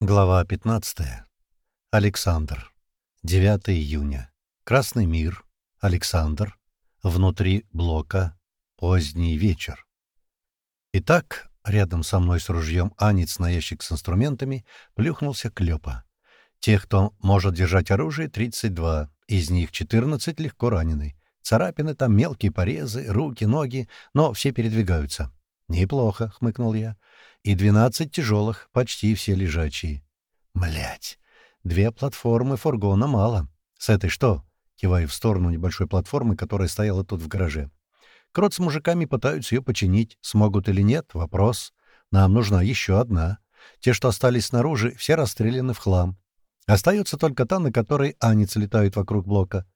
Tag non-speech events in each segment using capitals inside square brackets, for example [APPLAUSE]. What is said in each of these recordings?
Глава 15. Александр. 9 июня. Красный мир. Александр. Внутри блока. Поздний вечер. Итак, рядом со мной с ружьем Анец на ящик с инструментами плюхнулся Клёпа. Тех, кто может держать оружие, 32, из них 14 легко ранены. Царапины там, мелкие порезы, руки, ноги, но все передвигаются. «Неплохо», — хмыкнул я и двенадцать тяжелых, почти все лежачие. Млять, две платформы фургона мало. С этой что? Киваю в сторону небольшой платформы, которая стояла тут в гараже. Крот с мужиками пытаются ее починить. Смогут или нет — вопрос. Нам нужна еще одна. Те, что остались снаружи, все расстреляны в хлам. Остается только та, на которой анец летают вокруг блока.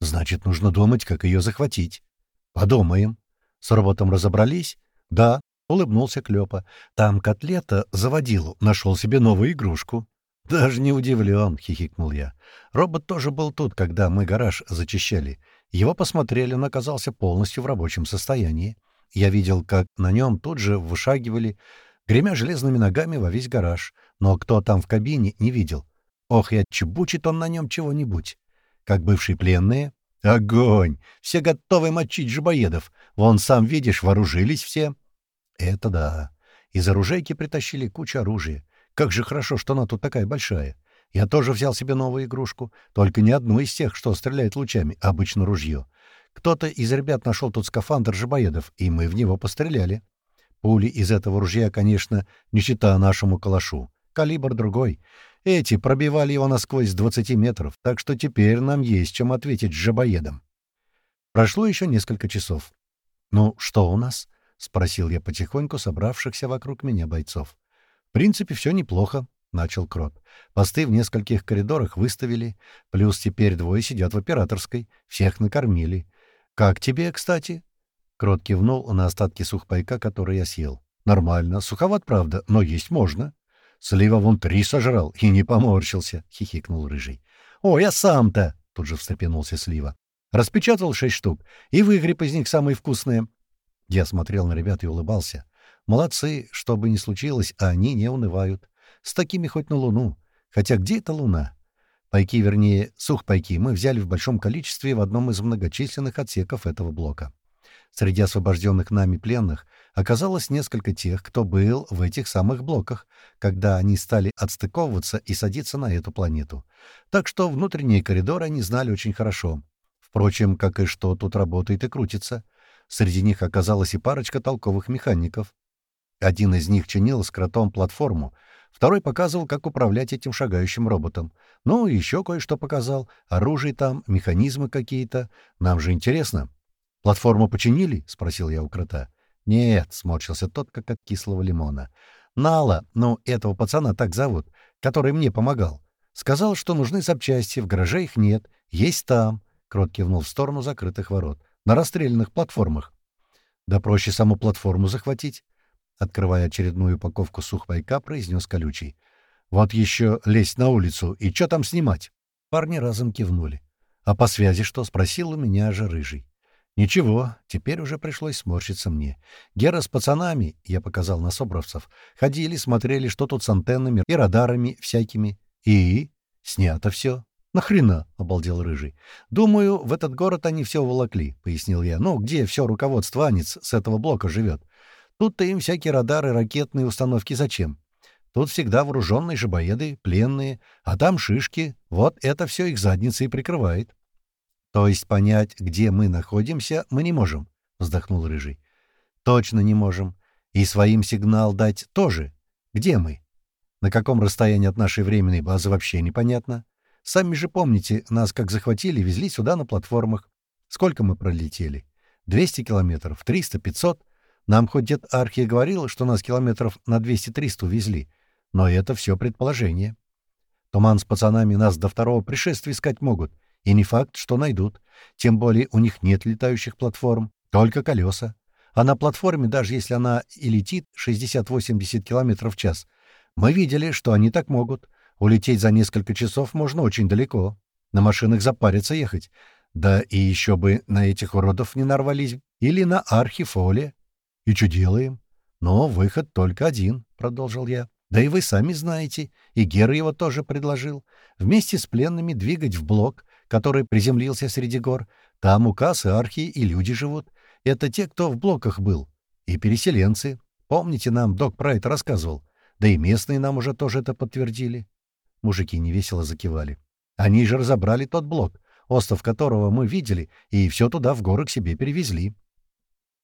Значит, нужно думать, как ее захватить. Подумаем. С роботом разобрались? Да, Улыбнулся Клёпа. «Там котлета заводил, нашел себе новую игрушку». «Даже не удивлен», — хихикнул я. «Робот тоже был тут, когда мы гараж зачищали. Его посмотрели, он оказался полностью в рабочем состоянии. Я видел, как на нем тут же вышагивали, гремя железными ногами во весь гараж. Но кто там в кабине, не видел. Ох, и отчебучит он на нем чего-нибудь. Как бывшие пленные. Огонь! Все готовы мочить жабоедов. Вон, сам видишь, вооружились все. Это да. Из оружейки притащили кучу оружия. Как же хорошо, что она тут такая большая. Я тоже взял себе новую игрушку, только не одну из тех, что стреляет лучами, а обычно ружье. Кто-то из ребят нашел тут скафандр жабоедов, и мы в него постреляли. Пули из этого ружья, конечно, не чита нашему калашу. Калибр другой. Эти пробивали его насквозь с 20 метров, так что теперь нам есть чем ответить с жабоедом. Прошло еще несколько часов. «Ну, что у нас?» — спросил я потихоньку собравшихся вокруг меня бойцов. «В принципе, все неплохо», — начал Крот. «Посты в нескольких коридорах выставили, плюс теперь двое сидят в операторской, всех накормили. Как тебе, кстати?» Крот кивнул на остатки сухпайка, который я съел. «Нормально. Суховат, правда, но есть можно». «Слива вон три сожрал и не поморщился», — хихикнул Рыжий. «О, я сам-то!» — тут же встрепенулся Слива. «Распечатал шесть штук, и выгреб из них самые вкусные. Я смотрел на ребят и улыбался. Молодцы, что бы ни случилось, а они не унывают. С такими хоть на Луну. Хотя где эта Луна? Пайки, вернее, сухпайки, мы взяли в большом количестве в одном из многочисленных отсеков этого блока. Среди освобожденных нами пленных оказалось несколько тех, кто был в этих самых блоках, когда они стали отстыковываться и садиться на эту планету. Так что внутренние коридоры они знали очень хорошо. Впрочем, как и что тут работает и крутится — Среди них оказалась и парочка толковых механиков. Один из них чинил с кротом платформу, второй показывал, как управлять этим шагающим роботом. Ну, еще кое-что показал. Оружие там, механизмы какие-то. Нам же интересно. «Платформу починили?» — спросил я у крота. «Нет», — сморщился тот, как от кислого лимона. «Нала, ну, этого пацана так зовут, который мне помогал. Сказал, что нужны запчасти, в гараже их нет. Есть там». Крот кивнул в сторону закрытых ворот на расстрелянных платформах. Да проще саму платформу захватить. Открывая очередную упаковку сухпайка, произнес колючий. Вот еще лезть на улицу, и что там снимать? Парни разом кивнули. А по связи что? Спросил у меня же рыжий. Ничего, теперь уже пришлось сморщиться мне. Гера с пацанами, я показал на собровцев, ходили, смотрели, что тут с антеннами и радарами всякими. И? Снято все. «Нахрена?» — обалдел Рыжий. «Думаю, в этот город они все уволокли», — пояснил я. «Ну, где все руководство Анец с этого блока живет? Тут-то им всякие радары, ракетные установки зачем? Тут всегда вооруженные жабоеды, пленные, а там шишки. Вот это все их задницы и прикрывает». «То есть понять, где мы находимся, мы не можем», — вздохнул Рыжий. «Точно не можем. И своим сигнал дать тоже. Где мы? На каком расстоянии от нашей временной базы вообще непонятно. Сами же помните, нас как захватили, везли сюда на платформах. Сколько мы пролетели? 200 километров, 300, 500. Нам хоть дед Архия говорил, что нас километров на 200-300 увезли. Но это все предположение. Туман с пацанами нас до второго пришествия искать могут. И не факт, что найдут. Тем более у них нет летающих платформ, только колеса. А на платформе, даже если она и летит 60-80 км в час, мы видели, что они так могут — Улететь за несколько часов можно очень далеко. На машинах запариться ехать. Да и еще бы на этих уродов не нарвались. Или на архифоле. И что делаем? Но выход только один, — продолжил я. Да и вы сами знаете, и Гера его тоже предложил, вместе с пленными двигать в блок, который приземлился среди гор. Там у кассы архи и люди живут. Это те, кто в блоках был. И переселенцы. Помните, нам док это рассказывал? Да и местные нам уже тоже это подтвердили. Мужики невесело закивали. Они же разобрали тот блок, остров которого мы видели, и все туда в горы к себе перевезли.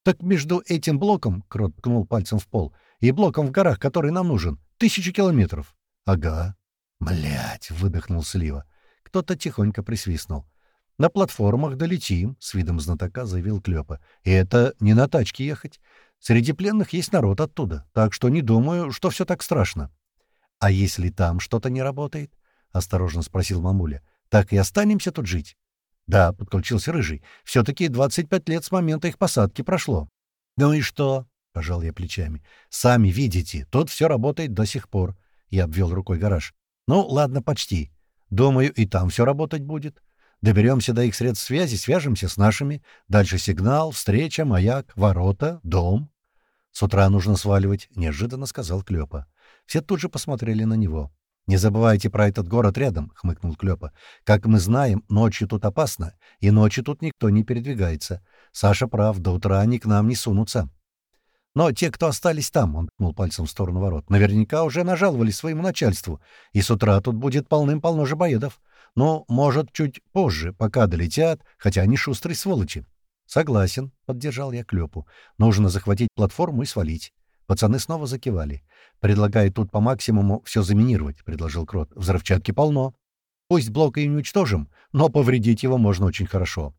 Так между этим блоком, — Крот ткнул пальцем в пол, — и блоком в горах, который нам нужен, тысячу километров. — Ага. — Блядь, — выдохнул Слива. Кто-то тихонько присвистнул. — На платформах долетим, — с видом знатока заявил Клёпа. — И это не на тачке ехать. Среди пленных есть народ оттуда, так что не думаю, что все так страшно. — А если там что-то не работает? — осторожно спросил мамуля. — Так и останемся тут жить? — Да, — подключился Рыжий. — Все-таки 25 лет с момента их посадки прошло. — Ну и что? — пожал я плечами. — Сами видите, тут все работает до сих пор. Я обвел рукой гараж. — Ну, ладно, почти. Думаю, и там все работать будет. Доберемся до их средств связи, свяжемся с нашими. Дальше сигнал, встреча, маяк, ворота, дом. С утра нужно сваливать, — неожиданно сказал Клёпа. Все тут же посмотрели на него. «Не забывайте про этот город рядом», — хмыкнул Клёпа. «Как мы знаем, ночью тут опасно, и ночью тут никто не передвигается. Саша прав, до утра они к нам не сунутся». «Но те, кто остались там», — он ткнул пальцем в сторону ворот, — «наверняка уже нажаловались своему начальству, и с утра тут будет полным-полно жабоедов. Ну, может, чуть позже, пока долетят, хотя они шустрые сволочи». «Согласен», — поддержал я Клёпу. «Нужно захватить платформу и свалить». Пацаны снова закивали. «Предлагаю тут по максимуму все заминировать», — предложил Крот. «Взрывчатки полно. Пусть блок и не уничтожим, но повредить его можно очень хорошо».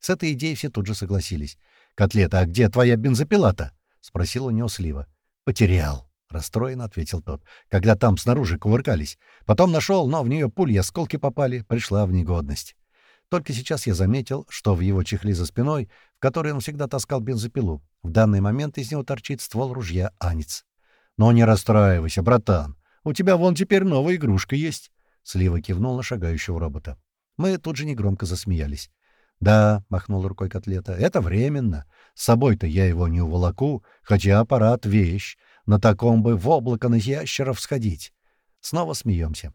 С этой идеей все тут же согласились. «Котлета, а где твоя бензопила-то?» — спросил у него Слива. «Потерял», — расстроенно ответил тот, когда там снаружи кувыркались. Потом нашел, но в нее пули осколки попали, пришла в негодность. Только сейчас я заметил, что в его чехле за спиной, в которой он всегда таскал бензопилу, в данный момент из него торчит ствол ружья «Анец». «Но не расстраивайся, братан. У тебя вон теперь новая игрушка есть». Слива кивнул на шагающего робота. Мы тут же негромко засмеялись. «Да», — махнул рукой котлета, — «это временно. С собой-то я его не уволоку, хотя аппарат — вещь. На таком бы в облако на ящеров сходить». Снова смеемся.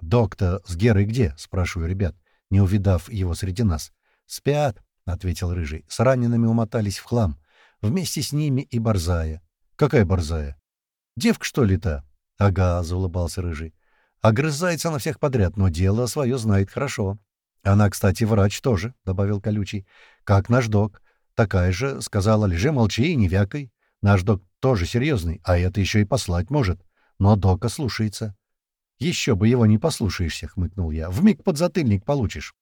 «Док-то с Герой где?» — спрашиваю ребят не увидав его среди нас. «Спят», — ответил Рыжий. «С ранеными умотались в хлам. Вместе с ними и Борзая». «Какая Борзая?» «Девка, что ли, та?» «Ага», — заулыбался Рыжий. «Огрызается на всех подряд, но дело свое знает хорошо». «Она, кстати, врач тоже», — добавил Колючий. «Как наш док. Такая же, сказала, лежи, молчи и не вякай. Наш док тоже серьезный, а это еще и послать может. Но дока слушается. «Еще бы его не послушаешься», — хмыкнул я. «Вмиг подзатыльник получишь».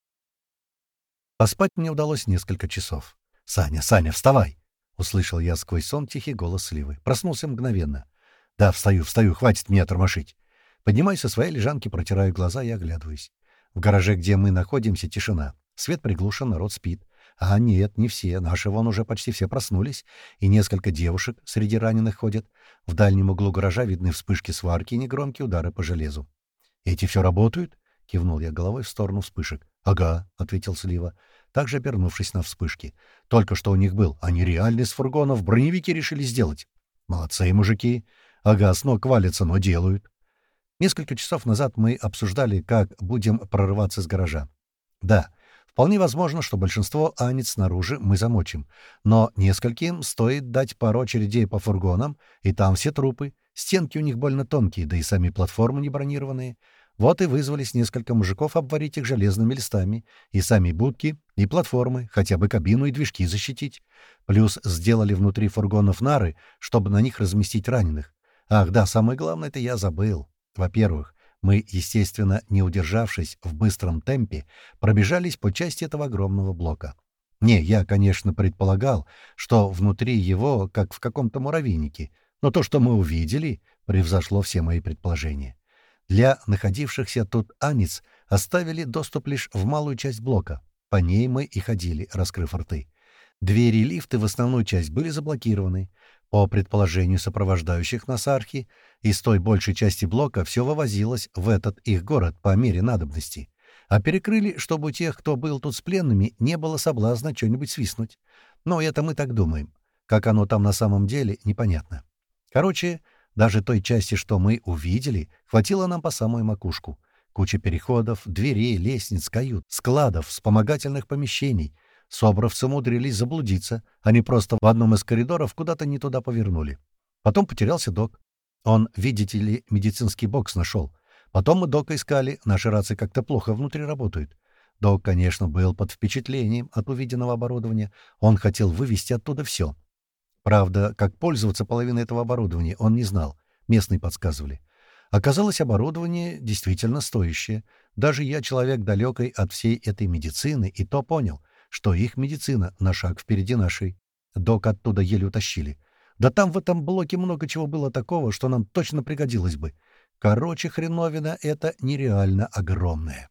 Поспать мне удалось несколько часов. «Саня, Саня, вставай!» — услышал я сквозь сон тихий голос Сливы. Проснулся мгновенно. «Да, встаю, встаю, хватит меня тормошить». Поднимаюсь со своей лежанки, протираю глаза и оглядываюсь. В гараже, где мы находимся, тишина. Свет приглушен, народ спит. А нет, не все. Наши вон уже почти все проснулись, и несколько девушек среди раненых ходят. В дальнем углу гаража видны вспышки сварки и негромкие удары по железу. «Эти все работают?» — кивнул я головой в сторону вспышек. «Ага», — ответил Слива, также обернувшись на вспышки. «Только что у них был. Они реальный с фургонов броневики решили сделать. Молодцы, мужики. Ага, с ног валятся, но делают». Несколько часов назад мы обсуждали, как будем прорываться с гаража. Да, Вполне возможно, что большинство анец снаружи мы замочим, но нескольким стоит дать пару очередей по фургонам, и там все трупы. Стенки у них больно тонкие, да и сами платформы не бронированные. Вот и вызвались несколько мужиков обварить их железными листами, и сами будки, и платформы, хотя бы кабину и движки защитить. Плюс сделали внутри фургонов нары, чтобы на них разместить раненых. Ах да, самое главное, это я забыл. Во-первых, мы, естественно, не удержавшись в быстром темпе, пробежались по части этого огромного блока. Не, я, конечно, предполагал, что внутри его, как в каком-то муравейнике, но то, что мы увидели, превзошло все мои предположения. Для находившихся тут анец оставили доступ лишь в малую часть блока. По ней мы и ходили, раскрыв рты. Двери лифты в основную часть были заблокированы. По предположению сопровождающих нас архи, из той большей части блока все вывозилось в этот их город по мере надобности. А перекрыли, чтобы у тех, кто был тут с пленными, не было соблазна что-нибудь свистнуть. Но это мы так думаем. Как оно там на самом деле, непонятно. Короче, Даже той части, что мы увидели, хватило нам по самую макушку. Куча переходов, дверей, лестниц, кают, складов, вспомогательных помещений. Собровцы умудрились заблудиться. Они просто в одном из коридоров куда-то не туда повернули. Потом потерялся док. Он, видите ли, медицинский бокс нашел. Потом мы дока искали, наши рации как-то плохо внутри работают. Док, конечно, был под впечатлением от увиденного оборудования. Он хотел вывести оттуда все. Правда, как пользоваться половиной этого оборудования, он не знал. Местные подсказывали. Оказалось, оборудование действительно стоящее. Даже я, человек далекой от всей этой медицины, и то понял, что их медицина на шаг впереди нашей. Док оттуда еле утащили. Да там в этом блоке много чего было такого, что нам точно пригодилось бы. Короче, хреновина — это нереально огромная.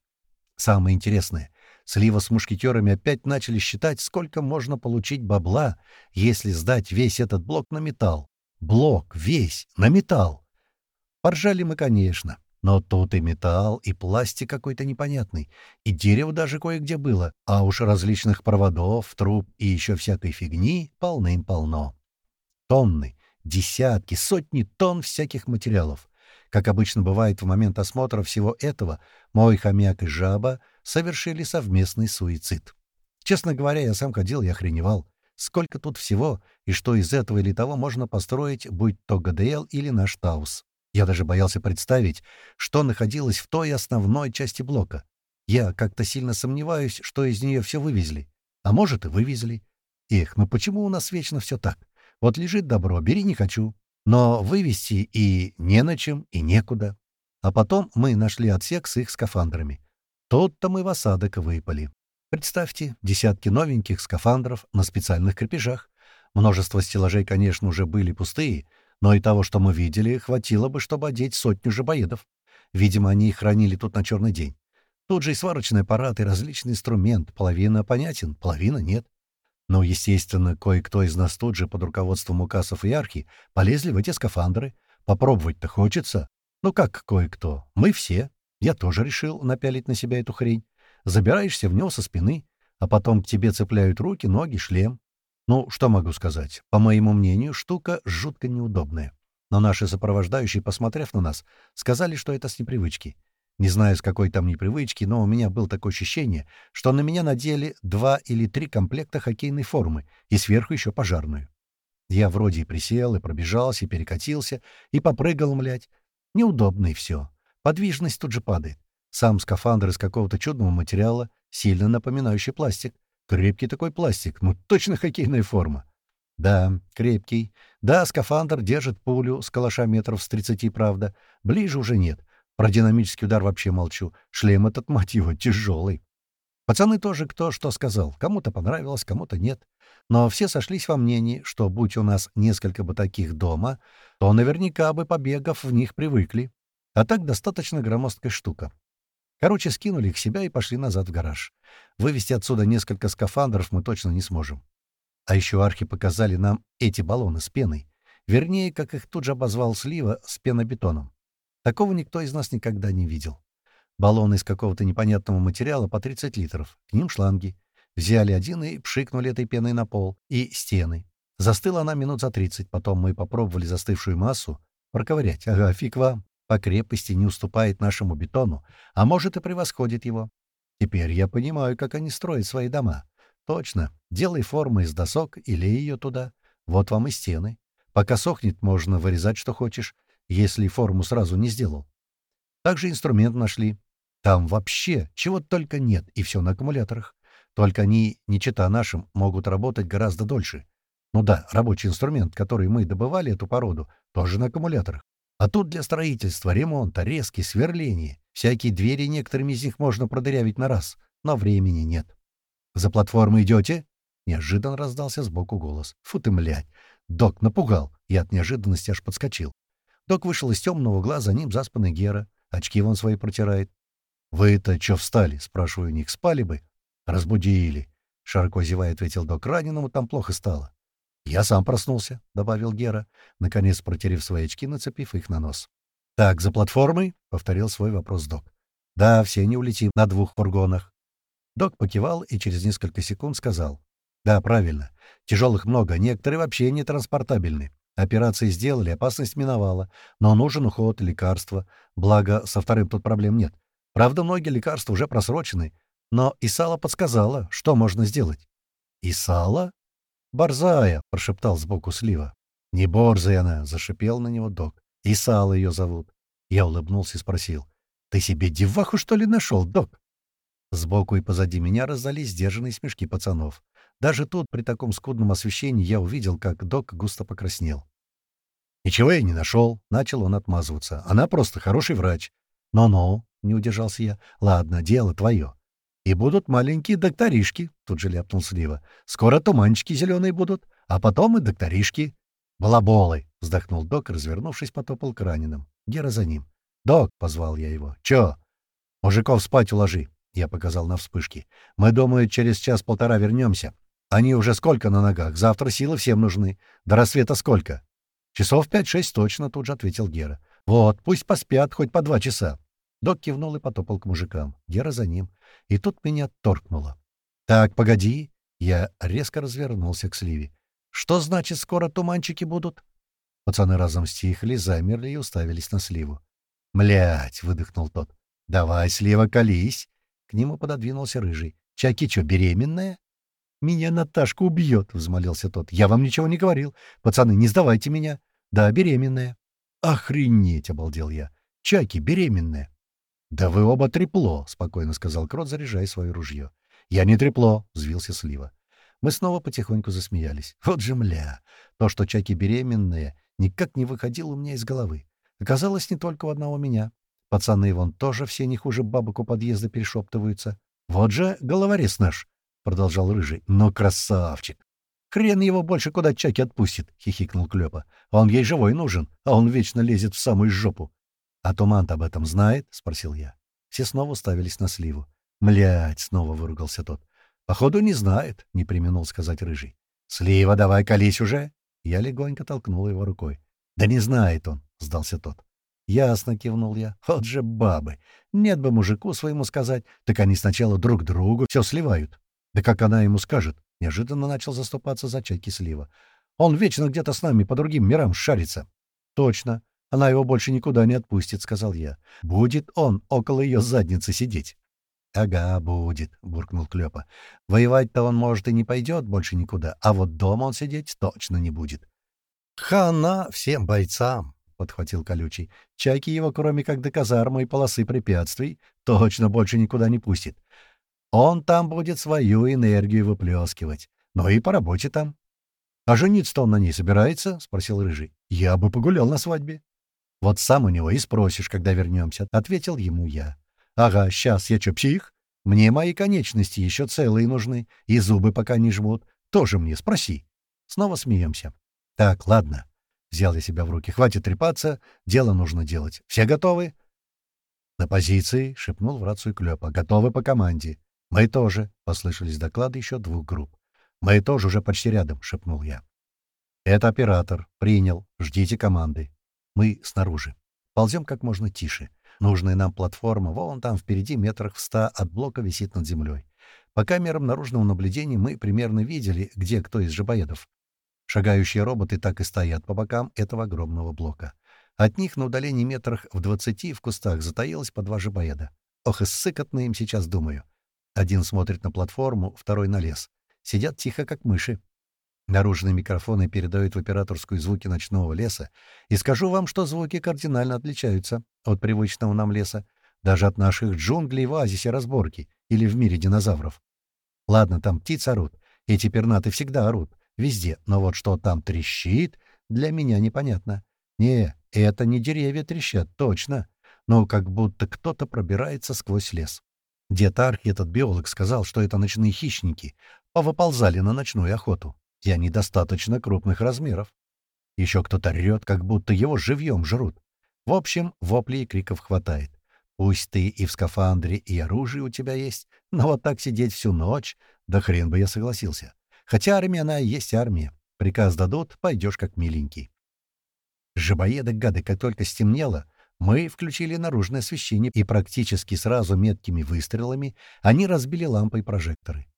Самое интересное, Слива с мушкетерами опять начали считать, сколько можно получить бабла, если сдать весь этот блок на металл. Блок весь на металл. Поржали мы, конечно. Но тут и металл, и пластик какой-то непонятный, и дерево даже кое-где было, а уж различных проводов, труб и еще всякой фигни полным-полно. Тонны, десятки, сотни тонн всяких материалов. Как обычно бывает в момент осмотра всего этого, мой хомяк и жаба совершили совместный суицид. Честно говоря, я сам ходил и охреневал. Сколько тут всего, и что из этого или того можно построить, будь то ГДЛ или наш Таус. Я даже боялся представить, что находилось в той основной части блока. Я как-то сильно сомневаюсь, что из нее все вывезли. А может, и вывезли. Эх, ну почему у нас вечно все так? Вот лежит добро, бери не хочу. Но вывести и не на чем, и некуда. А потом мы нашли отсек с их скафандрами. Тут-то мы в осадок выпали. Представьте, десятки новеньких скафандров на специальных крепежах. Множество стеллажей, конечно, уже были пустые, но и того, что мы видели, хватило бы, чтобы одеть сотню жабоедов. Видимо, они их хранили тут на черный день. Тут же и сварочный аппарат, и различный инструмент. Половина понятен, половина нет. Но, естественно, кое-кто из нас тут же под руководством указов и архи полезли в эти скафандры. Попробовать-то хочется. Ну как кое-кто? Мы все. Я тоже решил напялить на себя эту хрень. Забираешься в него со спины, а потом к тебе цепляют руки, ноги, шлем. Ну, что могу сказать? По моему мнению, штука жутко неудобная. Но наши сопровождающие, посмотрев на нас, сказали, что это с непривычки. Не знаю, с какой там непривычки, но у меня было такое ощущение, что на меня надели два или три комплекта хоккейной формы и сверху еще пожарную. Я вроде и присел, и пробежался, и перекатился, и попрыгал, млять. Неудобно и все. Подвижность тут же падает. Сам скафандр из какого-то чудного материала, сильно напоминающий пластик. Крепкий такой пластик, ну точно хоккейная форма. Да, крепкий. Да, скафандр держит пулю с калаша метров с 30, правда. Ближе уже нет. Про динамический удар вообще молчу. Шлем этот, [LAUGHS] мать его, тяжелый. Пацаны тоже кто что сказал. Кому-то понравилось, кому-то нет. Но все сошлись во мнении, что будь у нас несколько бы таких дома, то наверняка бы, побегав, в них привыкли. А так достаточно громоздкая штука. Короче, скинули их себя и пошли назад в гараж. Вывести отсюда несколько скафандров мы точно не сможем. А еще архи показали нам эти баллоны с пеной. Вернее, как их тут же обозвал Слива, с пенобетоном. Такого никто из нас никогда не видел. Баллоны из какого-то непонятного материала по 30 литров. К ним шланги. Взяли один и пшикнули этой пеной на пол. И стены. Застыла она минут за 30. Потом мы попробовали застывшую массу проковырять. Ага, фиг вам по крепости не уступает нашему бетону, а может и превосходит его. Теперь я понимаю, как они строят свои дома. Точно, делай форму из досок и лей ее туда. Вот вам и стены. Пока сохнет, можно вырезать, что хочешь, если форму сразу не сделал. Также инструмент нашли. Там вообще чего только нет, и все на аккумуляторах. Только они, не чита нашим, могут работать гораздо дольше. Ну да, рабочий инструмент, который мы добывали эту породу, тоже на аккумуляторах. А тут для строительства, ремонта, резки, сверления. Всякие двери некоторыми из них можно продырявить на раз, но времени нет. «За платформу идете?» Неожиданно раздался сбоку голос. «Фу ты, млядь!» Док напугал, и от неожиданности аж подскочил. Док вышел из темного угла, за ним заспанный Гера. Очки вон свои протирает. «Вы-то чё встали?» — спрашиваю у них. «Спали бы?» «Разбудили». Широко зевая, ответил док. «Раненому там плохо стало». «Я сам проснулся», — добавил Гера, наконец протерев свои очки, нацепив их на нос. «Так, за платформой?» — повторил свой вопрос док. «Да, все не улетим на двух фургонах». Док покивал и через несколько секунд сказал. «Да, правильно. Тяжелых много, некоторые вообще не транспортабельны. Операции сделали, опасность миновала. Но нужен уход, лекарства. Благо, со вторым тут проблем нет. Правда, многие лекарства уже просрочены. Но Исала подсказала, что можно сделать. «Исала?» «Борзая», — прошептал сбоку Слива. «Не борзая она», — зашипел на него док. «Исала ее зовут». Я улыбнулся и спросил. «Ты себе деваху, что ли, нашел, док?» Сбоку и позади меня раздались сдержанные смешки пацанов. Даже тут, при таком скудном освещении, я увидел, как док густо покраснел. «Ничего я не нашел», — начал он отмазываться. «Она просто хороший врач». «Но-но», — не удержался я. «Ладно, дело твое». «И будут маленькие докторишки», — тут же ляпнул Слива. «Скоро туманчики зеленые будут, а потом и докторишки». «Балаболы», — вздохнул док, развернувшись, потопал к раненым. Гера за ним. «Док», — позвал я его. «Чё?» «Мужиков спать уложи», — я показал на вспышке. «Мы, думаю, через час-полтора вернемся. Они уже сколько на ногах? Завтра силы всем нужны. До рассвета сколько?» «Часов пять-шесть точно», — тут же ответил Гера. «Вот, пусть поспят хоть по два часа». Док кивнул и потопал к мужикам. Гера за ним. И тут меня торкнуло. «Так, погоди». Я резко развернулся к Сливе. «Что значит, скоро туманчики будут?» Пацаны разом стихли, замерли и уставились на Сливу. «Млядь!» — выдохнул тот. «Давай, Слива, колись!» К нему пододвинулся Рыжий. «Чаки что, беременная?» «Меня Наташка убьет!» — взмолился тот. «Я вам ничего не говорил. Пацаны, не сдавайте меня!» «Да, беременная». «Охренеть!» — обалдел я. «Чаки, беременная!» «Да вы оба трепло!» — спокойно сказал Крот, заряжая свое ружье. «Я не трепло!» — взвился Слива. Мы снова потихоньку засмеялись. Вот же мля! То, что Чаки беременная, никак не выходило у меня из головы. Оказалось, не только у одного меня. Пацаны вон тоже все не хуже бабок у подъезда перешептываются. «Вот же головорез наш!» — продолжал Рыжий. «Ну, красавчик! Хрен его больше куда Чаки отпустит!» — хихикнул Клёпа. «Он ей живой нужен, а он вечно лезет в самую жопу!» «А туман об этом знает?» — спросил я. Все снова уставились на сливу. «Млядь!» — снова выругался тот. «Походу, не знает», — не применул сказать Рыжий. «Слива, давай колись уже!» Я легонько толкнул его рукой. «Да не знает он», — сдался тот. «Ясно», — кивнул я. «Вот же бабы! Нет бы мужику своему сказать, так они сначала друг другу все сливают. Да как она ему скажет?» Неожиданно начал заступаться за чайки слива. «Он вечно где-то с нами по другим мирам шарится». «Точно. Она его больше никуда не отпустит», — сказал я. «Будет он около ее задницы сидеть». «Ага, будет», — буркнул Клёпа. «Воевать-то он, может, и не пойдет больше никуда, а вот дома он сидеть точно не будет». «Хана всем бойцам!» — подхватил Колючий. «Чайки его, кроме как до казармы и полосы препятствий, точно больше никуда не пустит. Он там будет свою энергию выплескивать. Ну и по работе там». «А жениться-то он на ней собирается?» — спросил Рыжий. «Я бы погулял на свадьбе». «Вот сам у него и спросишь, когда вернемся», — ответил ему я. «Ага, сейчас я чё, псих? Мне мои конечности еще целые нужны, и зубы пока не жмут. Тоже мне спроси». Снова смеемся. «Так, ладно». Взял я себя в руки. «Хватит трепаться, дело нужно делать. Все готовы?» «На позиции», — шепнул в рацию Клёпа. «Готовы по команде». «Мы тоже», — послышались доклады еще двух групп. «Мы тоже уже почти рядом», — шепнул я. «Это оператор. Принял. Ждите команды». Мы снаружи. Ползем как можно тише. Нужная нам платформа вон там впереди метрах в ста от блока висит над землей. По камерам наружного наблюдения мы примерно видели, где кто из жабоедов. Шагающие роботы так и стоят по бокам этого огромного блока. От них на удалении метрах в двадцати в кустах затаилось по два жабоеда. Ох, и сыкотно им сейчас, думаю. Один смотрит на платформу, второй на лес. Сидят тихо, как мыши. Наружные микрофоны передают в операторскую звуки ночного леса, и скажу вам, что звуки кардинально отличаются от привычного нам леса, даже от наших джунглей в оазисе разборки или в мире динозавров. Ладно, там птицы орут, эти пернаты всегда орут, везде, но вот что там трещит, для меня непонятно. Не, это не деревья трещат, точно, но как будто кто-то пробирается сквозь лес. Дед Архи, этот биолог, сказал, что это ночные хищники, повыползали на ночную охоту и они достаточно крупных размеров. Еще кто-то рет, как будто его живьем жрут. В общем, воплей и криков хватает. Пусть ты и в скафандре, и оружие у тебя есть, но вот так сидеть всю ночь, да хрен бы я согласился. Хотя армия она и есть армия. Приказ дадут, пойдешь как миленький. Жабоеды-гады, как только стемнело, мы включили наружное освещение, и практически сразу меткими выстрелами они разбили лампы и прожекторы.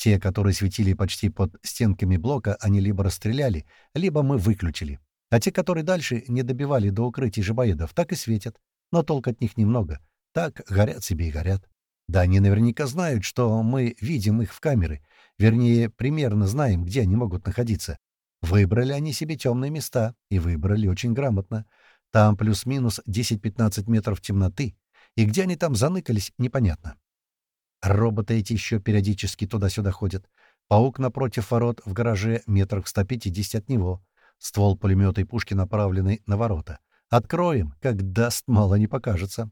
Те, которые светили почти под стенками блока, они либо расстреляли, либо мы выключили. А те, которые дальше не добивали до укрытий жабоедов, так и светят. Но толк от них немного. Так горят себе и горят. Да они наверняка знают, что мы видим их в камеры. Вернее, примерно знаем, где они могут находиться. Выбрали они себе темные места, и выбрали очень грамотно. Там плюс-минус 10-15 метров темноты, и где они там заныкались, непонятно. Роботы эти еще периодически туда-сюда ходят. Паук напротив ворот в гараже метрах в 150 от него. Ствол пулемета и пушки направлены на ворота. Откроем, как даст, мало не покажется.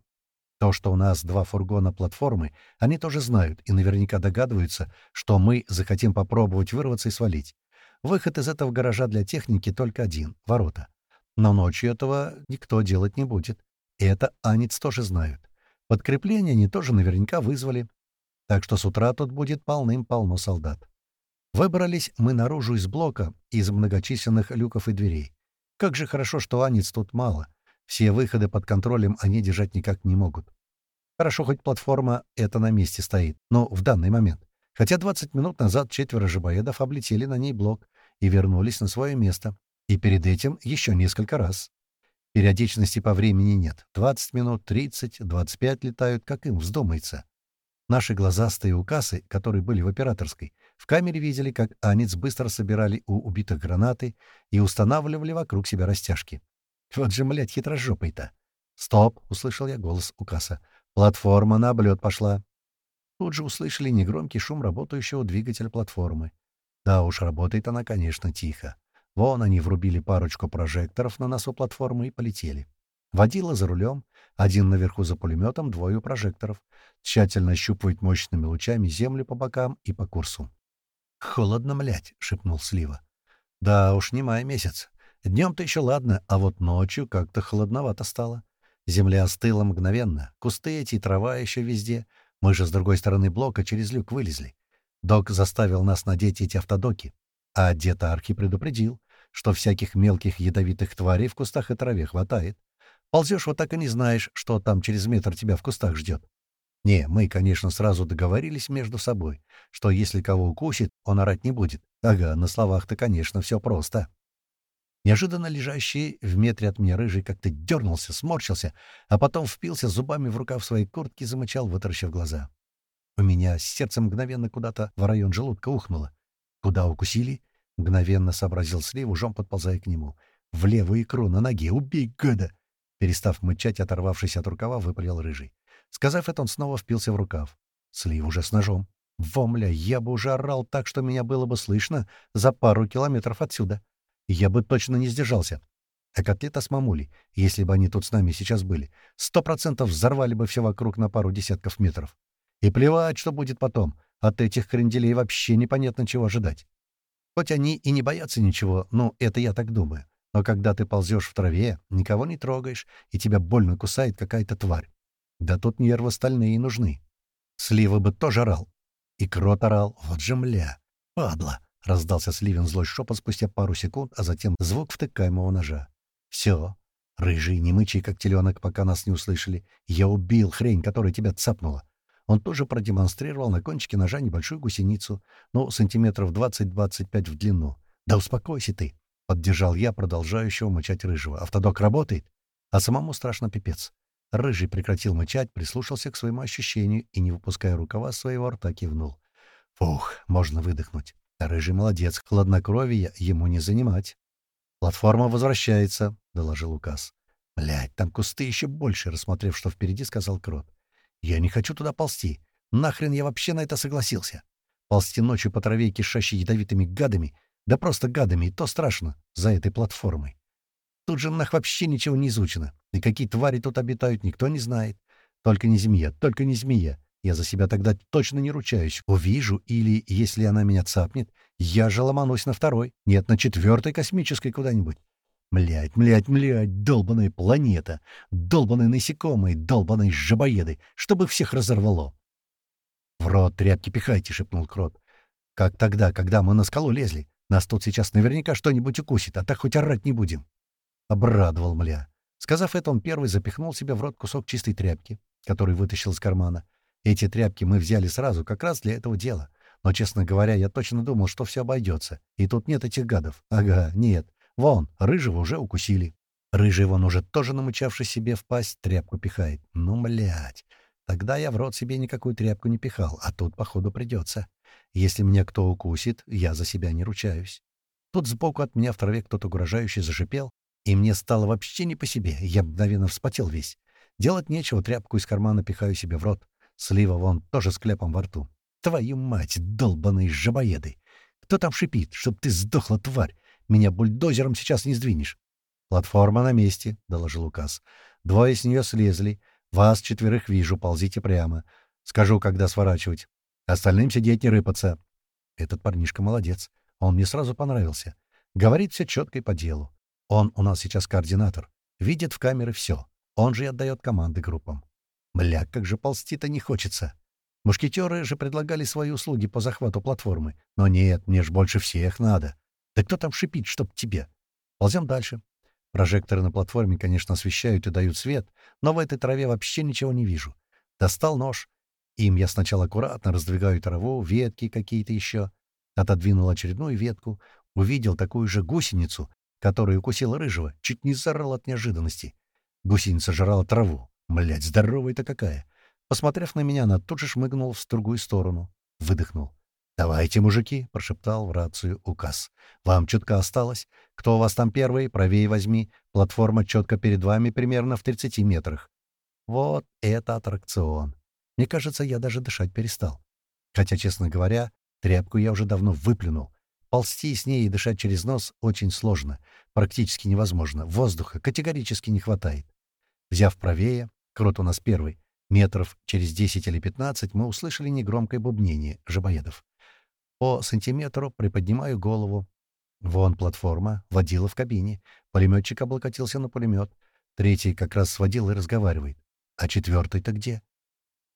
То, что у нас два фургона платформы, они тоже знают и наверняка догадываются, что мы захотим попробовать вырваться и свалить. Выход из этого гаража для техники только один — ворота. Но ночью этого никто делать не будет. И это Анец тоже знают. Подкрепление они тоже наверняка вызвали. Так что с утра тут будет полным-полно солдат. Выбрались мы наружу из блока, из многочисленных люков и дверей. Как же хорошо, что Анец тут мало. Все выходы под контролем они держать никак не могут. Хорошо, хоть платформа эта на месте стоит, но в данный момент. Хотя 20 минут назад четверо жабоедов облетели на ней блок и вернулись на свое место. И перед этим еще несколько раз. Периодичности по времени нет. 20 минут, 30, 25 летают, как им вздумается. Наши глазастые укасы, которые были в операторской, в камере видели, как Анец быстро собирали у убитых гранаты и устанавливали вокруг себя растяжки. Вот же, млядь, хитрожопый-то. «Стоп!» — услышал я голос Укаса. «Платформа на облет пошла». Тут же услышали негромкий шум работающего двигателя платформы. Да уж, работает она, конечно, тихо. Вон они врубили парочку прожекторов на носу платформы и полетели. Водила за рулем, один наверху за пулеметом, двое у прожекторов. Тщательно ощупывает мощными лучами землю по бокам и по курсу. «Холодно, млять!» — шепнул Слива. «Да уж, не май месяц. Днем-то еще ладно, а вот ночью как-то холодновато стало. Земля остыла мгновенно, кусты эти трава еще везде. Мы же с другой стороны блока через люк вылезли. Док заставил нас надеть эти автодоки. А дед Архи предупредил, что всяких мелких ядовитых тварей в кустах и траве хватает. Ползешь вот так и не знаешь, что там через метр тебя в кустах ждет. Не, мы, конечно, сразу договорились между собой, что если кого укусит, он орать не будет. Ага, на словах-то, конечно, все просто. Неожиданно лежащий в метре от меня рыжий как-то дернулся, сморщился, а потом впился зубами в рукав своей куртки и замычал, вытаращив глаза. У меня сердце мгновенно куда-то в район желудка ухнуло. Куда укусили? Мгновенно сообразил слив, ужом подползая к нему. В левую икру на ноге. Убей, гада! Перестав мычать, оторвавшись от рукава, выпалил рыжий. Сказав это, он снова впился в рукав. Слив уже с ножом. Вомля, я бы уже орал так, что меня было бы слышно за пару километров отсюда. Я бы точно не сдержался. А котлета с мамулей, если бы они тут с нами сейчас были, сто процентов взорвали бы все вокруг на пару десятков метров. И плевать, что будет потом. От этих кренделей вообще непонятно, чего ожидать. Хоть они и не боятся ничего, ну, это я так думаю. Но когда ты ползешь в траве, никого не трогаешь, и тебя больно кусает какая-то тварь. Да тут нервы стальные нужны. Слива бы тоже орал. И крот орал. Вот же мля. Падла. Раздался Сливин злой шепот спустя пару секунд, а затем звук втыкаемого ножа. Все. Рыжий, не мычи, как теленок, пока нас не услышали. Я убил хрень, которая тебя цапнула. Он тоже продемонстрировал на кончике ножа небольшую гусеницу, ну, сантиметров 20-25 в длину. «Да успокойся ты!» — поддержал я продолжающего мычать рыжего. «Автодок работает?» А самому страшно пипец. Рыжий прекратил мычать, прислушался к своему ощущению и, не выпуская рукава своего рта, кивнул. «Фух, можно выдохнуть. Рыжий молодец, хладнокровие ему не занимать». «Платформа возвращается», — доложил указ. «Блядь, там кусты еще больше», — рассмотрев, что впереди, сказал Крот. Я не хочу туда ползти. Нахрен я вообще на это согласился? Ползти ночью по траве, кишащей ядовитыми гадами, да просто гадами, и то страшно, за этой платформой. Тут же нах вообще ничего не изучено. И какие твари тут обитают, никто не знает. Только не змея, только не змея. Я за себя тогда точно не ручаюсь. Увижу, или, если она меня цапнет, я же ломанусь на второй. Нет, на четвертой космической куда-нибудь. Млять, млять, млять, долбаная планета, долбаные насекомые, долбаные жабоеды, чтобы всех разорвало. — В рот тряпки пихайте, — шепнул Крот. — Как тогда, когда мы на скалу лезли. Нас тут сейчас наверняка что-нибудь укусит, а так хоть орать не будем. Обрадовал мля. Сказав это, он первый запихнул себе в рот кусок чистой тряпки, который вытащил из кармана. Эти тряпки мы взяли сразу, как раз для этого дела. Но, честно говоря, я точно думал, что все обойдется. И тут нет этих гадов. Ага, нет. Вон, рыжего уже укусили. Рыжий вон уже тоже намычавший себе в пасть тряпку пихает. Ну, млять. Тогда я в рот себе никакую тряпку не пихал, а тут, походу, придется. Если меня кто укусит, я за себя не ручаюсь. Тут сбоку от меня в траве кто-то угрожающе зашипел, и мне стало вообще не по себе. Я мгновенно вспотел весь. Делать нечего, тряпку из кармана пихаю себе в рот. Слива вон тоже с кляпом во рту. Твою мать, долбаные жабоеды! Кто там шипит, чтоб ты сдохла, тварь? Меня бульдозером сейчас не сдвинешь. «Платформа на месте», — доложил указ. «Двое с нее слезли. Вас четверых вижу, ползите прямо. Скажу, когда сворачивать. Остальным сидеть не рыпаться». Этот парнишка молодец. Он мне сразу понравился. Говорит все четко и по делу. Он у нас сейчас координатор. Видит в камеры все. Он же и отдает команды группам. Бля, как же ползти-то не хочется. Мушкетеры же предлагали свои услуги по захвату платформы. Но нет, мне ж больше всех надо. Да кто там шипит, чтоб тебе? Ползем дальше. Прожекторы на платформе, конечно, освещают и дают свет, но в этой траве вообще ничего не вижу. Достал нож. Им я сначала аккуратно раздвигаю траву, ветки какие-то еще. Отодвинул очередную ветку, увидел такую же гусеницу, которая укусила рыжего, чуть не зарал от неожиданности. Гусеница жрала траву. Блядь, здоровая-то какая! Посмотрев на меня, она тут же шмыгнула в другую сторону. Выдохнул. «Давайте, мужики», — прошептал в рацию указ. «Вам чутка осталось. Кто у вас там первый? Правее возьми. Платформа четко перед вами, примерно в 30 метрах». Вот это аттракцион. Мне кажется, я даже дышать перестал. Хотя, честно говоря, тряпку я уже давно выплюнул. Ползти с ней и дышать через нос очень сложно. Практически невозможно. Воздуха категорически не хватает. Взяв правее, крот у нас первый, метров через 10 или 15 мы услышали негромкое бубнение жабоедов. По сантиметру приподнимаю голову. Вон платформа, водила в кабине. Пулеметчик облокотился на пулемет. Третий как раз сводил и разговаривает. А четвертый-то где?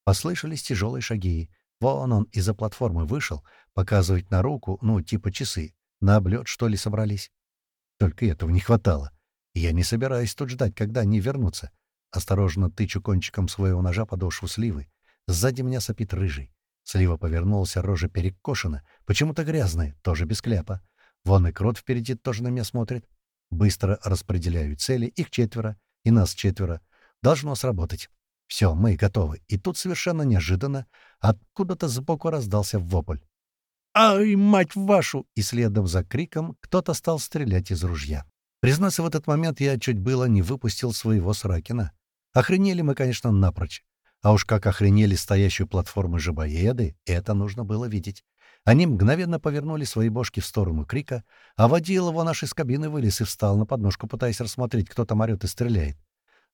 Послышались тяжелые шаги. Вон он из-за платформы вышел, показывать на руку, ну, типа часы. На облет, что ли, собрались? Только этого не хватало. Я не собираюсь тут ждать, когда они вернутся. Осторожно тычу кончиком своего ножа подошву сливы. Сзади меня сопит рыжий. Слива повернулся, рожа перекошена, почему-то грязная, тоже без кляпа. Вон и крот впереди тоже на меня смотрит. Быстро распределяю цели, их четверо, и нас четверо. Должно сработать. Все, мы готовы. И тут совершенно неожиданно откуда-то сбоку раздался вопль. «Ай, мать вашу!» И следом за криком кто-то стал стрелять из ружья. Признаться, в этот момент я чуть было не выпустил своего Сракина. Охренели мы, конечно, напрочь. А уж как охренели стоящую платформу жабоеды, это нужно было видеть. Они мгновенно повернули свои бошки в сторону крика, а водил его наш из кабины вылез и встал на подножку, пытаясь рассмотреть, кто там орёт и стреляет.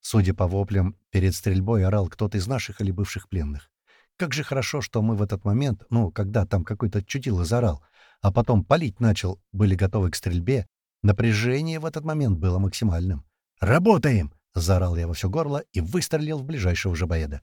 Судя по воплям, перед стрельбой орал кто-то из наших или бывших пленных. Как же хорошо, что мы в этот момент, ну, когда там какой-то чудило заорал, а потом палить начал, были готовы к стрельбе, напряжение в этот момент было максимальным. «Работаем!» — заорал я во все горло и выстрелил в ближайшего жабоеда.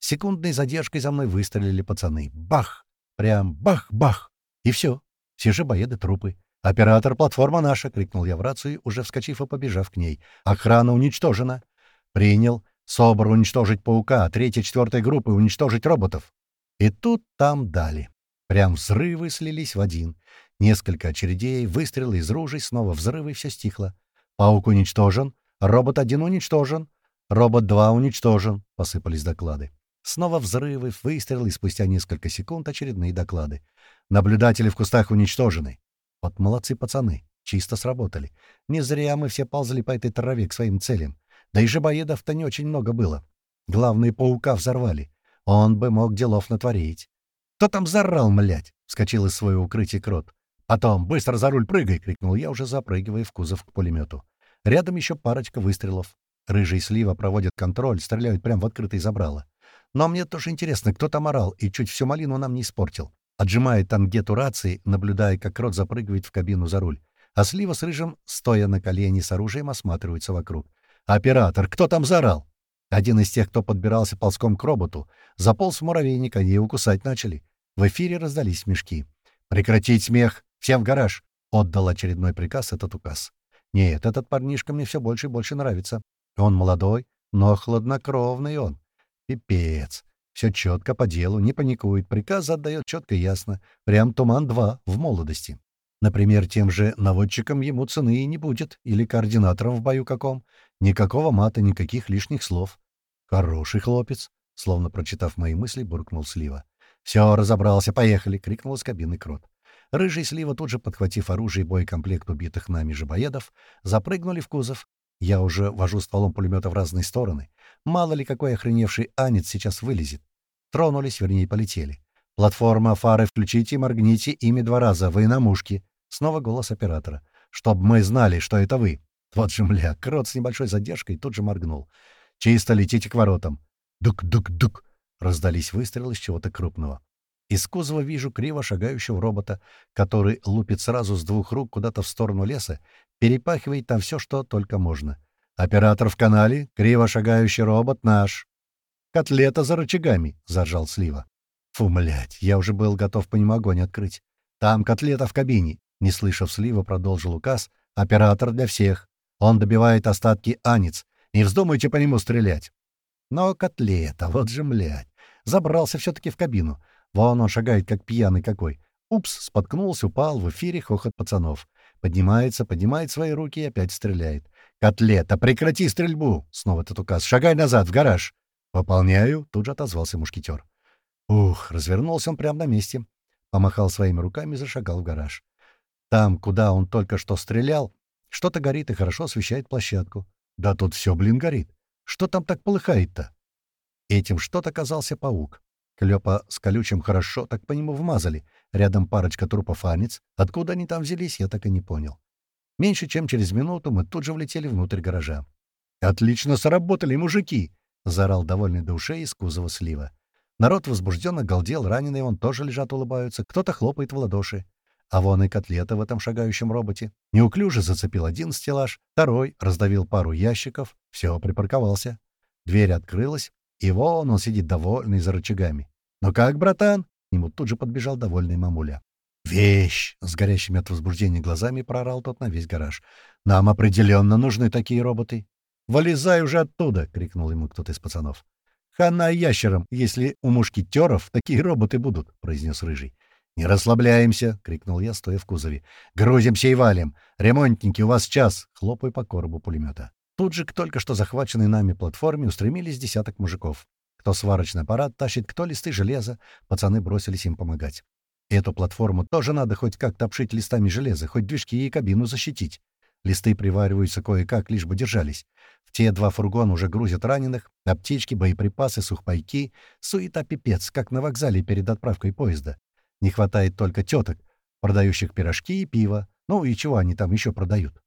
Секундной задержкой за мной выстрелили пацаны. Бах! Прям бах-бах! И все. Все же боеды трупы. «Оператор, платформа наша!» — крикнул я в рацию, уже вскочив и побежав к ней. «Охрана уничтожена!» «Принял. СОБР уничтожить паука, третьей, четвертой группы уничтожить роботов!» И тут там дали. Прям взрывы слились в один. Несколько очередей, выстрелы из ружей, снова взрывы, все стихло. «Паук уничтожен. Робот один уничтожен. Робот два уничтожен», — посыпались доклады. Снова взрывы, выстрелы и спустя несколько секунд очередные доклады. Наблюдатели в кустах уничтожены. Вот молодцы пацаны, чисто сработали. Не зря мы все ползли по этой траве к своим целям. Да и жабоедов-то не очень много было. Главные паука взорвали. Он бы мог делов натворить. «Кто там зарал, млять?» — вскочил из своего укрытия крот. «Потом, быстро за руль прыгай!» — крикнул я, уже запрыгивая в кузов к пулемету. Рядом еще парочка выстрелов. Рыжий слива проводят контроль, стреляют прямо в открытое забрало. Но мне тоже интересно, кто там орал и чуть всю малину нам не испортил. Отжимает тангету рации, наблюдая, как крот запрыгивает в кабину за руль. А Слива с Рыжим, стоя на колени с оружием, осматривается вокруг. «Оператор, кто там заорал?» Один из тех, кто подбирался ползком к роботу, заполз в муравейник, они его кусать начали. В эфире раздались мешки. «Прекратить смех! Всем в гараж!» — отдал очередной приказ этот указ. «Нет, этот парнишка мне все больше и больше нравится. Он молодой, но хладнокровный он. Пипец. Все четко по делу, не паникует, приказ отдает четко и ясно. Прям «Туман-2» в молодости. Например, тем же наводчиком ему цены и не будет, или координатором в бою каком. Никакого мата, никаких лишних слов. Хороший хлопец, словно прочитав мои мысли, буркнул Слива. «Все, разобрался, поехали!» — крикнул из кабины Крот. Рыжий Слива, тут же подхватив оружие и боекомплект убитых нами жабоедов, запрыгнули в кузов. Я уже вожу стволом пулемета в разные стороны. Мало ли какой охреневший анец сейчас вылезет. Тронулись, вернее, полетели. «Платформа, фары включите, моргните ими два раза, вы на мушке!» Снова голос оператора. «Чтоб мы знали, что это вы!» Вот же, мля, крот с небольшой задержкой тут же моргнул. «Чисто летите к воротам!» «Дук-дук-дук!» Раздались выстрелы с чего-то крупного. Из кузова вижу криво шагающего робота, который лупит сразу с двух рук куда-то в сторону леса, перепахивает там все, что только можно. «Оператор в канале, криво шагающий робот наш!» «Котлета за рычагами!» — заржал Слива. Фу, млять, я уже был готов по нему огонь открыть. Там котлета в кабине. Не слышав слива, продолжил указ. Оператор для всех. Он добивает остатки анец. Не вздумайте по нему стрелять. Но котлета, вот же, млять. Забрался все-таки в кабину. Вон он шагает, как пьяный какой. Упс, споткнулся, упал, в эфире хохот пацанов. Поднимается, поднимает свои руки и опять стреляет. «Котлета, прекрати стрельбу!» — снова этот указ. «Шагай назад, в гараж!» «Выполняю!» — тут же отозвался мушкетер. Ух, развернулся он прямо на месте. Помахал своими руками и зашагал в гараж. Там, куда он только что стрелял, что-то горит и хорошо освещает площадку. Да тут все, блин, горит. Что там так полыхает-то? Этим что-то казался паук. Клёпа с колючим хорошо так по нему вмазали. Рядом парочка трупов анец. Откуда они там взялись, я так и не понял. Меньше чем через минуту мы тут же влетели внутрь гаража. «Отлично сработали, мужики!» — заорал довольный до ушей из кузова слива. Народ возбужденно галдел, раненые он тоже лежат, улыбаются, кто-то хлопает в ладоши. А вон и котлета в этом шагающем роботе. Неуклюже зацепил один стеллаж, второй раздавил пару ящиков, все, припарковался. Дверь открылась, и вон он сидит довольный за рычагами. «Ну как, братан?» К нему тут же подбежал довольный мамуля. «Вещь!» — с горящими от возбуждения глазами прорал тот на весь гараж. «Нам определенно нужны такие роботы!» «Вылезай уже оттуда!» — крикнул ему кто-то из пацанов. «Хана ящерам, если у мушкетеров такие роботы будут», — произнес Рыжий. «Не расслабляемся!» — крикнул я, стоя в кузове. «Грузимся и валим! Ремонтники, у вас час!» — хлопаю по коробу пулемета. Тут же к только что захваченной нами платформе устремились десяток мужиков. Кто сварочный аппарат тащит, кто листы железа. Пацаны бросились им помогать. Эту платформу тоже надо хоть как-то обшить листами железа, хоть движки и кабину защитить. Листы привариваются кое-как, лишь бы держались. В те два фургона уже грузят раненых, аптечки, боеприпасы, сухпайки. Суета пипец, как на вокзале перед отправкой поезда. Не хватает только теток, продающих пирожки и пиво. Ну и чего они там еще продают?